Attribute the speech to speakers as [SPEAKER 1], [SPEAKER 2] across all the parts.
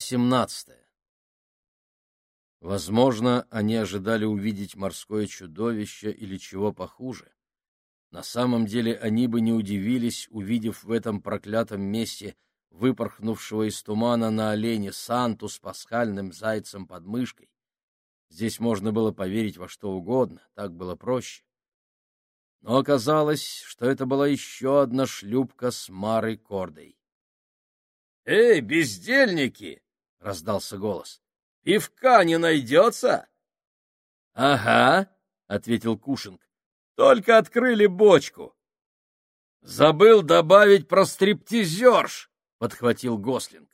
[SPEAKER 1] 17. Возможно, они ожидали увидеть морское чудовище или чего похуже. На самом деле они бы не удивились, увидев в этом проклятом месте выпорхнувшего из тумана на олене Санту с пасхальным зайцем под мышкой. Здесь можно было поверить во что угодно, так было проще. Но оказалось, что это была еще одна шлюпка с Марой Кордой. «Эй, бездельники!» — раздался голос. «Пивка не найдется?» «Ага», — ответил Кушинг. «Только открыли бочку». «Забыл добавить про стриптизерш», — подхватил Гослинг.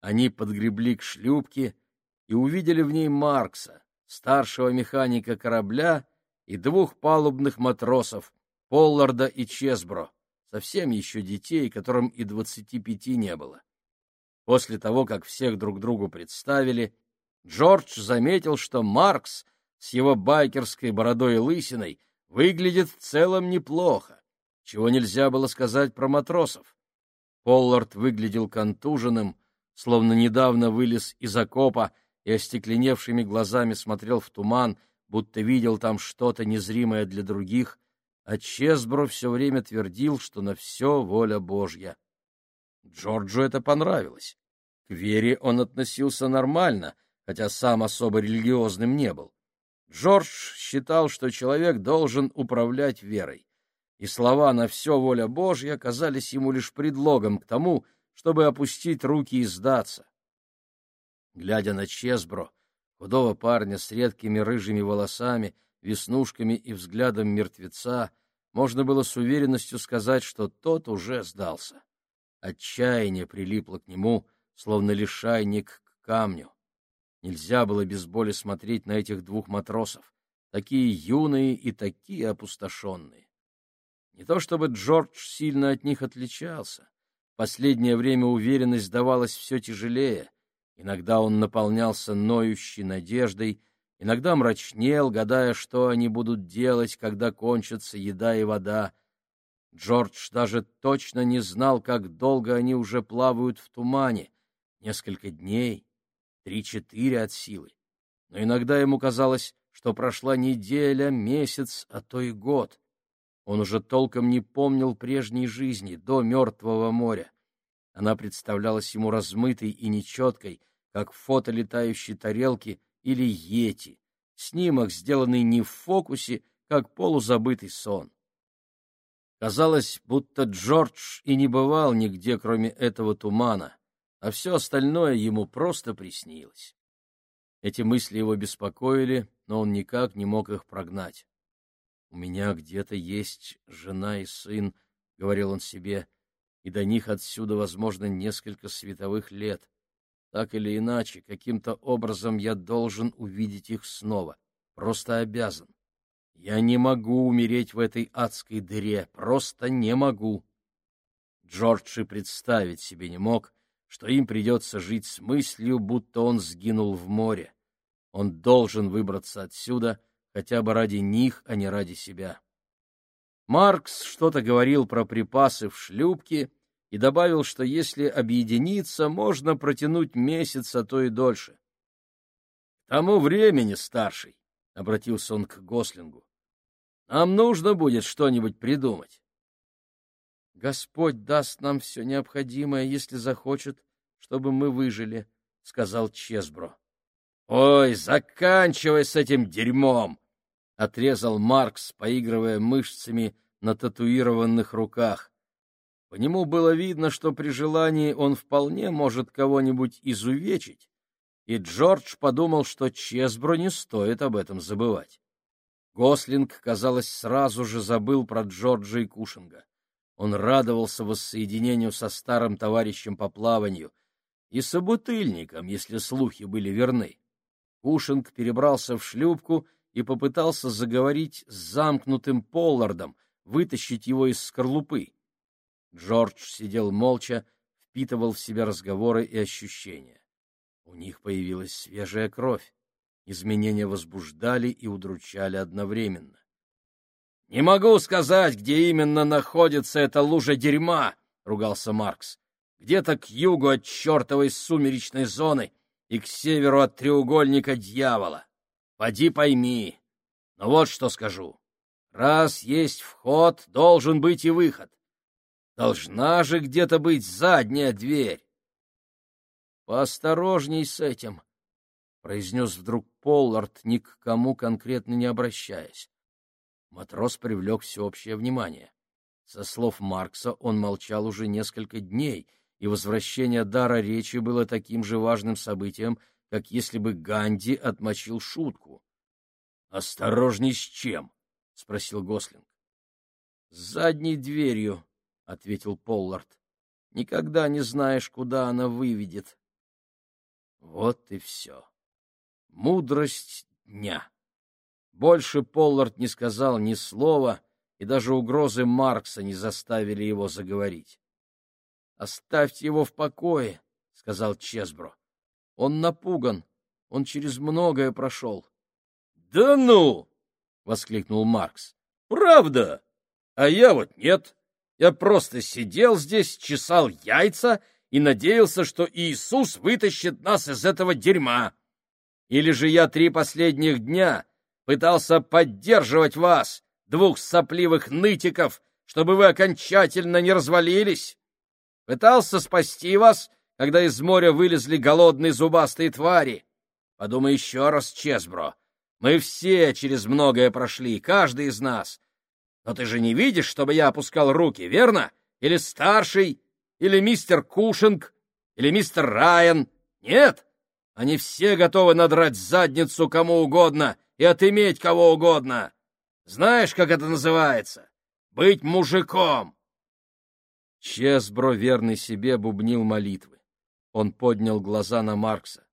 [SPEAKER 1] Они подгребли к шлюпке и увидели в ней Маркса, старшего механика корабля, и двух палубных матросов, Полларда и Чесбро, совсем еще детей, которым и двадцати пяти не было. После того, как всех друг другу представили, Джордж заметил, что Маркс с его байкерской бородой и лысиной выглядит в целом неплохо, чего нельзя было сказать про матросов. Поллард выглядел контуженным, словно недавно вылез из окопа и остекленевшими глазами смотрел в туман, будто видел там что-то незримое для других, а Чесбро все время твердил, что на все воля Божья. Джорджу это понравилось. К вере он относился нормально, хотя сам особо религиозным не был. Джордж считал, что человек должен управлять верой, и слова «на все воля Божья» казались ему лишь предлогом к тому, чтобы опустить руки и сдаться. Глядя на Чесбро, худого парня с редкими рыжими волосами, веснушками и взглядом мертвеца, можно было с уверенностью сказать, что тот уже сдался. Отчаяние прилипло к нему, словно лишайник к камню. Нельзя было без боли смотреть на этих двух матросов, такие юные и такие опустошенные. Не то чтобы Джордж сильно от них отличался. Последнее время уверенность давалась все тяжелее. Иногда он наполнялся ноющей надеждой, иногда мрачнел, гадая, что они будут делать, когда кончатся еда и вода. Джордж даже точно не знал, как долго они уже плавают в тумане. Несколько дней, три-четыре от силы. Но иногда ему казалось, что прошла неделя, месяц, а то и год. Он уже толком не помнил прежней жизни до Мертвого моря. Она представлялась ему размытой и нечеткой, как фото летающей тарелки или йети, снимок, сделанный не в фокусе, как полузабытый сон. Казалось, будто Джордж и не бывал нигде, кроме этого тумана, а все остальное ему просто приснилось. Эти мысли его беспокоили, но он никак не мог их прогнать. «У меня где-то есть жена и сын», — говорил он себе, — «и до них отсюда, возможно, несколько световых лет. Так или иначе, каким-то образом я должен увидеть их снова, просто обязан. Я не могу умереть в этой адской дыре, просто не могу». Джордж и представить себе не мог, что им придется жить с мыслью, будто он сгинул в море. Он должен выбраться отсюда хотя бы ради них, а не ради себя. Маркс что-то говорил про припасы в шлюпке и добавил, что если объединиться, можно протянуть месяц, а то и дольше. — К тому времени, старший, — обратился он к Гослингу, — нам нужно будет что-нибудь придумать. Господь даст нам все необходимое, если захочет, чтобы мы выжили, — сказал Чесбро. — Ой, заканчивай с этим дерьмом! — отрезал Маркс, поигрывая мышцами на татуированных руках. По нему было видно, что при желании он вполне может кого-нибудь изувечить, и Джордж подумал, что Чесбро не стоит об этом забывать. Гослинг, казалось, сразу же забыл про Джорджа и Кушинга. Он радовался воссоединению со старым товарищем по плаванию и собутыльником, если слухи были верны. Кушинг перебрался в шлюпку и попытался заговорить с замкнутым Поллардом, вытащить его из скорлупы. Джордж сидел молча, впитывал в себя разговоры и ощущения. У них появилась свежая кровь. Изменения возбуждали и удручали одновременно. — Не могу сказать, где именно находится эта лужа дерьма, — ругался Маркс. где-то к югу от чертовой сумеречной зоны и к северу от треугольника дьявола. Поди пойми. Но вот что скажу. Раз есть вход, должен быть и выход. Должна же где-то быть задняя дверь. — Поосторожней с этим, — произнес вдруг Поллард, ни к кому конкретно не обращаясь. Матрос привлек всеобщее внимание. Со слов Маркса он молчал уже несколько дней, и возвращение дара речи было таким же важным событием, как если бы Ганди отмочил шутку. — Осторожней с чем? — спросил Гослинг. — С задней дверью, — ответил Поллард. — Никогда не знаешь, куда она выведет. Вот и все. Мудрость дня. Больше Поллард не сказал ни слова, и даже угрозы Маркса не заставили его заговорить. — Оставьте его в покое, — сказал Чесбро. — Он напуган, он через многое прошел. — Да ну! — воскликнул Маркс. — Правда? А я вот нет. Я просто сидел здесь, чесал яйца и надеялся, что Иисус вытащит нас из этого дерьма. Или же я три последних дня пытался поддерживать вас, двух сопливых нытиков, чтобы вы окончательно не развалились? Пытался спасти вас, когда из моря вылезли голодные зубастые твари? Подумай еще раз, Чесбро. Мы все через многое прошли, каждый из нас. Но ты же не видишь, чтобы я опускал руки, верно? Или старший, или мистер Кушинг, или мистер Райан. Нет? Они все готовы надрать задницу кому угодно и отыметь кого угодно. Знаешь, как это называется? Быть мужиком. Чесбро, верный себе, бубнил молитвы. Он поднял глаза на Маркса.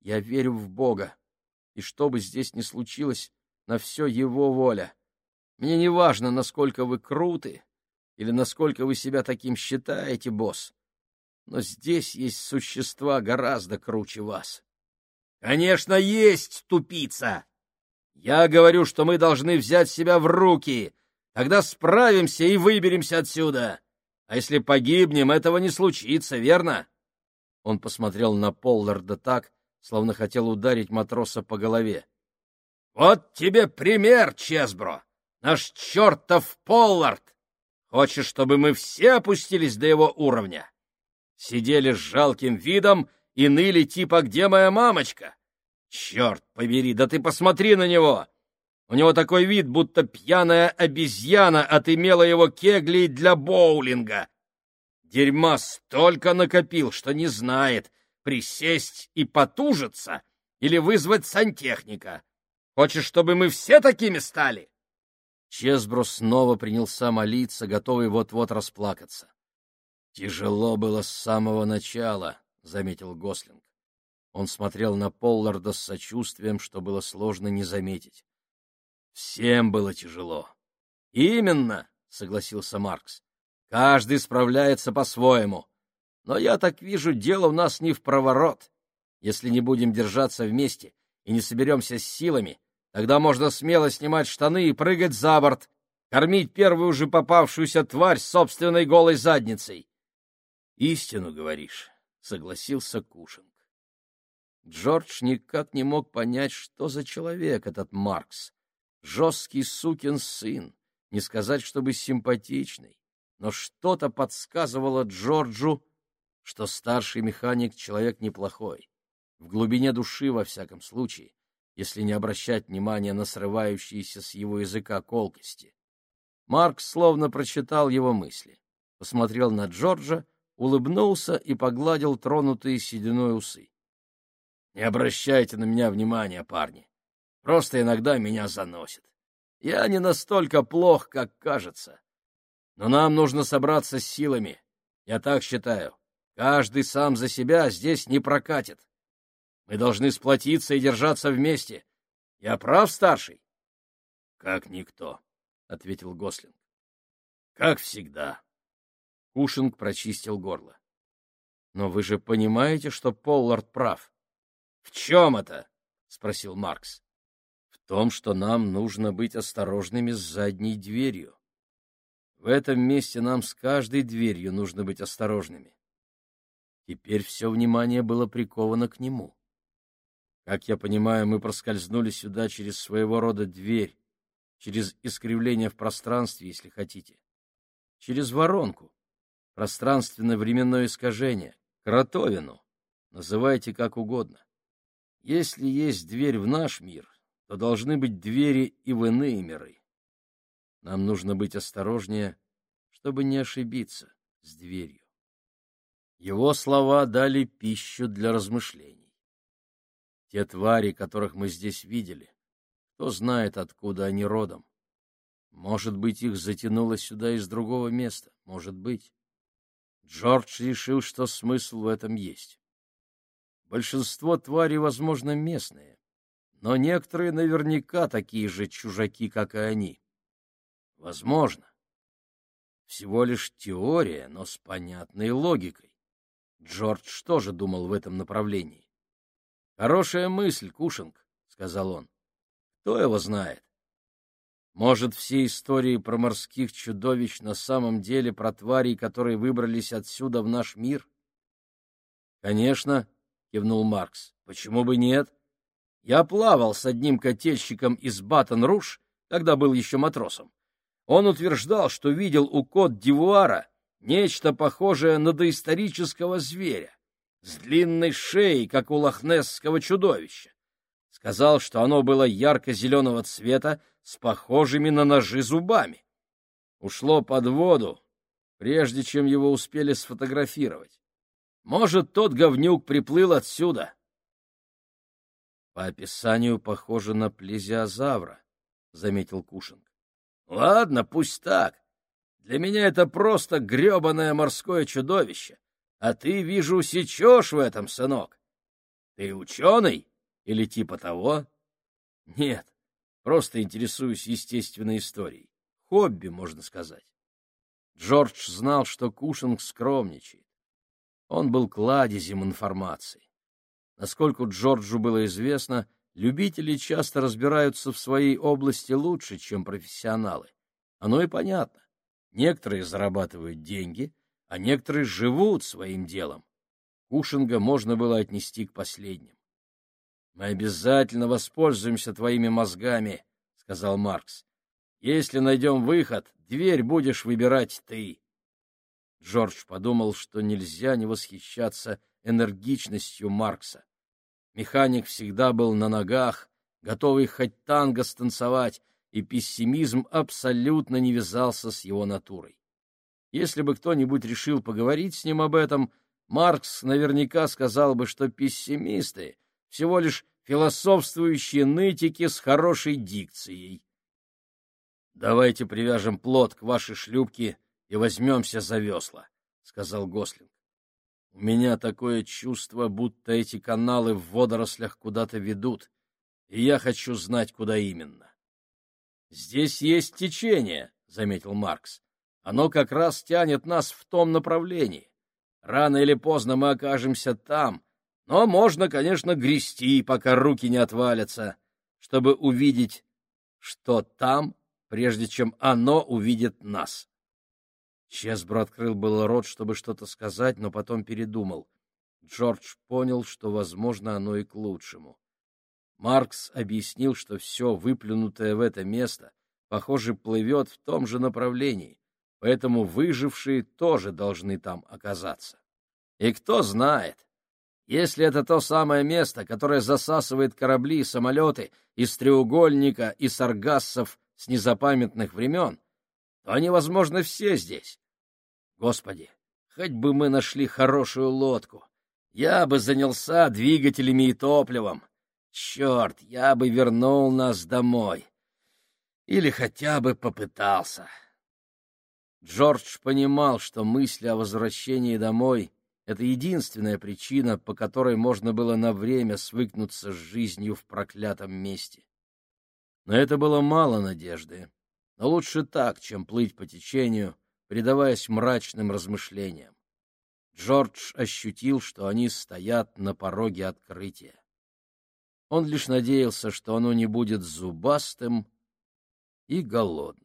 [SPEAKER 1] «Я верю в Бога, и что бы здесь ни случилось, на все его воля. Мне не важно, насколько вы круты или насколько вы себя таким считаете, босс, но здесь есть существа гораздо круче вас. — Конечно, есть, тупица! Я говорю, что мы должны взять себя в руки, тогда справимся и выберемся отсюда. А если погибнем, этого не случится, верно? Он посмотрел на Полларда так, словно хотел ударить матроса по голове. — Вот тебе пример, Чесбро! Наш чертов Поллард! Хочешь, чтобы мы все опустились до его уровня? Сидели с жалким видом и ныли типа «Где моя мамочка?» Черт побери, да ты посмотри на него! У него такой вид, будто пьяная обезьяна отымела его кеглей для боулинга. Дерьма столько накопил, что не знает, присесть и потужиться или вызвать сантехника. Хочешь, чтобы мы все такими стали? Чесбро снова принялся молиться, готовый вот-вот расплакаться. «Тяжело было с самого начала», — заметил Гослинг. Он смотрел на Полларда с сочувствием, что было сложно не заметить. «Всем было тяжело». «Именно», — согласился Маркс. «Каждый справляется по-своему. Но я так вижу, дело у нас не в проворот. Если не будем держаться вместе и не соберемся с силами, тогда можно смело снимать штаны и прыгать за борт, кормить первую же попавшуюся тварь собственной голой задницей. — Истину говоришь, — согласился Кушинг. Джордж никак не мог понять, что за человек этот Маркс. Жесткий сукин сын, не сказать, чтобы симпатичный, но что-то подсказывало Джорджу, что старший механик — человек неплохой. В глубине души, во всяком случае, если не обращать внимания на срывающиеся с его языка колкости. Марк словно прочитал его мысли, посмотрел на Джорджа, улыбнулся и погладил тронутые сединой усы. — Не обращайте на меня внимания, парни. Просто иногда меня заносит. Я не настолько плох, как кажется. Но нам нужно собраться с силами. Я так считаю. Каждый сам за себя здесь не прокатит. Мы должны сплотиться и держаться вместе. Я прав, старший? — Как никто, — ответил Гослинг. — Как всегда. Кушинг прочистил горло. — Но вы же понимаете, что Поллард прав. — В чем это? — спросил Маркс. — В том, что нам нужно быть осторожными с задней дверью. В этом месте нам с каждой дверью нужно быть осторожными. Теперь все внимание было приковано к нему. Как я понимаю, мы проскользнули сюда через своего рода дверь, через искривление в пространстве, если хотите, через воронку, пространственно-временное искажение, кротовину, называйте как угодно. Если есть дверь в наш мир, то должны быть двери и в иные миры. Нам нужно быть осторожнее, чтобы не ошибиться с дверью. Его слова дали пищу для размышлений. Те твари, которых мы здесь видели, кто знает, откуда они родом. Может быть, их затянуло сюда из другого места, может быть. Джордж решил, что смысл в этом есть. Большинство тварей, возможно, местные, но некоторые наверняка такие же чужаки, как и они. Возможно. Всего лишь теория, но с понятной логикой. Джордж тоже думал в этом направлении. «Хорошая мысль, Кушинг», — сказал он. «Кто его знает? Может, все истории про морских чудовищ на самом деле про тварей, которые выбрались отсюда в наш мир?» «Конечно», — кивнул Маркс. «Почему бы нет? Я плавал с одним котельщиком из Батон-Руш, когда был еще матросом. Он утверждал, что видел у Кот-Дивуара нечто похожее на доисторического зверя, с длинной шеей, как у лохнесского чудовища. Сказал, что оно было ярко-зеленого цвета с похожими на ножи зубами. Ушло под воду, прежде чем его успели сфотографировать. Может, тот говнюк приплыл отсюда. По описанию похоже на плезиозавра, — заметил Кушинг. Ладно, пусть так. Для меня это просто гребаное морское чудовище. А ты, вижу, сечешь в этом, сынок. Ты ученый или типа того? Нет, просто интересуюсь естественной историей. Хобби, можно сказать. Джордж знал, что Кушинг скромничает. Он был кладезем информации. Насколько Джорджу было известно, Любители часто разбираются в своей области лучше, чем профессионалы. Оно и понятно. Некоторые зарабатывают деньги, а некоторые живут своим делом. Кушинга можно было отнести к последним. — Мы обязательно воспользуемся твоими мозгами, — сказал Маркс. — Если найдем выход, дверь будешь выбирать ты. Джордж подумал, что нельзя не восхищаться энергичностью Маркса. Механик всегда был на ногах, готовый хоть танго станцевать, и пессимизм абсолютно не вязался с его натурой. Если бы кто-нибудь решил поговорить с ним об этом, Маркс наверняка сказал бы, что пессимисты — всего лишь философствующие нытики с хорошей дикцией. «Давайте привяжем плот к вашей шлюпке и возьмемся за весла», — сказал Гослинг. У меня такое чувство, будто эти каналы в водорослях куда-то ведут, и я хочу знать, куда именно. — Здесь есть течение, — заметил Маркс. — Оно как раз тянет нас в том направлении. Рано или поздно мы окажемся там, но можно, конечно, грести, пока руки не отвалятся, чтобы увидеть, что там, прежде чем оно увидит нас. Чесбро открыл было рот, чтобы что-то сказать, но потом передумал. Джордж понял, что, возможно, оно и к лучшему. Маркс объяснил, что все выплюнутое в это место, похоже, плывет в том же направлении, поэтому выжившие тоже должны там оказаться. И кто знает, если это то самое место, которое засасывает корабли и самолеты из треугольника и саргассов с незапамятных времен, то они, возможно, все здесь, Господи, хоть бы мы нашли хорошую лодку. Я бы занялся двигателями и топливом. Черт, я бы вернул нас домой. Или хотя бы попытался. Джордж понимал, что мысли о возвращении домой — это единственная причина, по которой можно было на время свыкнуться с жизнью в проклятом месте. Но это было мало надежды. Но лучше так, чем плыть по течению — предаваясь мрачным размышлениям. Джордж ощутил, что они стоят на пороге открытия. Он лишь надеялся, что оно не будет зубастым и голодным.